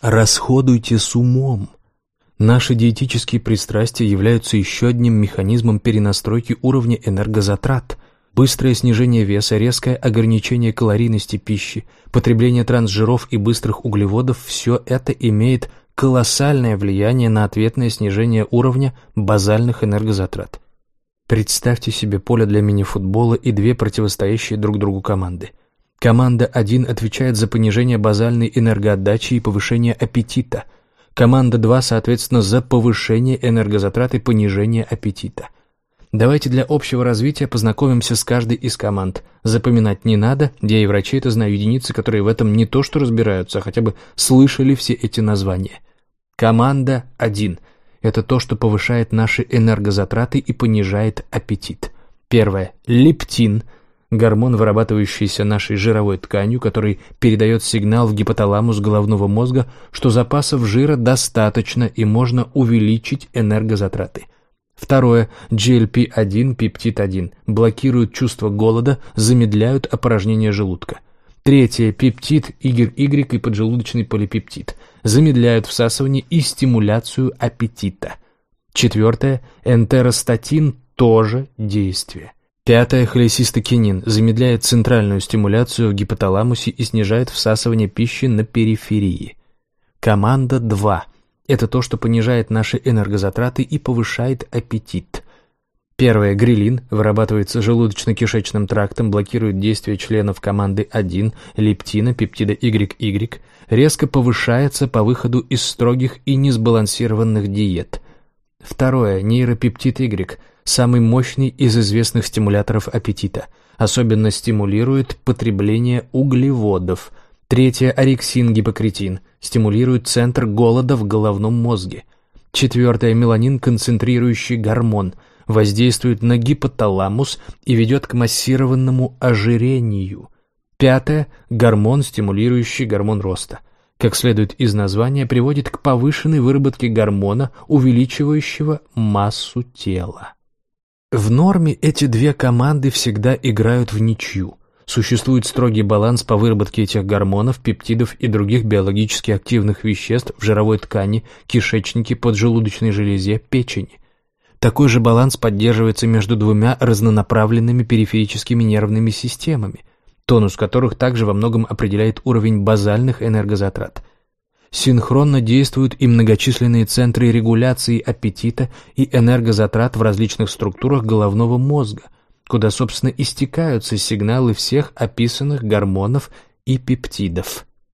Расходуйте с умом. Наши диетические пристрастия являются еще одним механизмом перенастройки уровня энергозатрат. Быстрое снижение веса, резкое ограничение калорийности пищи, потребление трансжиров и быстрых углеводов – все это имеет колоссальное влияние на ответное снижение уровня базальных энергозатрат. Представьте себе поле для мини-футбола и две противостоящие друг другу команды. Команда 1 отвечает за понижение базальной энергоотдачи и повышение аппетита. Команда 2, соответственно, за повышение энергозатрат и понижение аппетита. Давайте для общего развития познакомимся с каждой из команд. Запоминать не надо, я и врачи это знаю единицы, которые в этом не то что разбираются, а хотя бы слышали все эти названия. Команда 1 – это то, что повышает наши энергозатраты и понижает аппетит. Первое – лептин – гормон, вырабатывающийся нашей жировой тканью, который передает сигнал в гипоталамус головного мозга, что запасов жира достаточно и можно увеличить энергозатраты. Второе. GLP-1, пептид-1 блокируют чувство голода, замедляют опорожнение желудка. Третье. Пептид, YY и поджелудочный полипептид замедляют всасывание и стимуляцию аппетита. Четвертое. Энтеростатин тоже действие. Пятое, холесистокинин, замедляет центральную стимуляцию в гипоталамусе и снижает всасывание пищи на периферии. Команда 2 – это то, что понижает наши энергозатраты и повышает аппетит. Первое, грилин, вырабатывается желудочно-кишечным трактом, блокирует действие членов команды 1, лептина, пептида YY, резко повышается по выходу из строгих и несбалансированных диет. Второе, нейропептид Y – самый мощный из известных стимуляторов аппетита. Особенно стимулирует потребление углеводов. Третье – орексин-гипокретин. Стимулирует центр голода в головном мозге. Четвертое – меланин, концентрирующий гормон. Воздействует на гипоталамус и ведет к массированному ожирению. Пятое – гормон, стимулирующий гормон роста как следует из названия, приводит к повышенной выработке гормона, увеличивающего массу тела. В норме эти две команды всегда играют в ничью. Существует строгий баланс по выработке этих гормонов, пептидов и других биологически активных веществ в жировой ткани, кишечнике, поджелудочной железе, печени. Такой же баланс поддерживается между двумя разнонаправленными периферическими нервными системами, тонус которых также во многом определяет уровень базальных энергозатрат – синхронно действуют и многочисленные центры регуляции аппетита и энергозатрат в различных структурах головного мозга, куда, собственно, истекаются сигналы всех описанных гормонов и пептидов.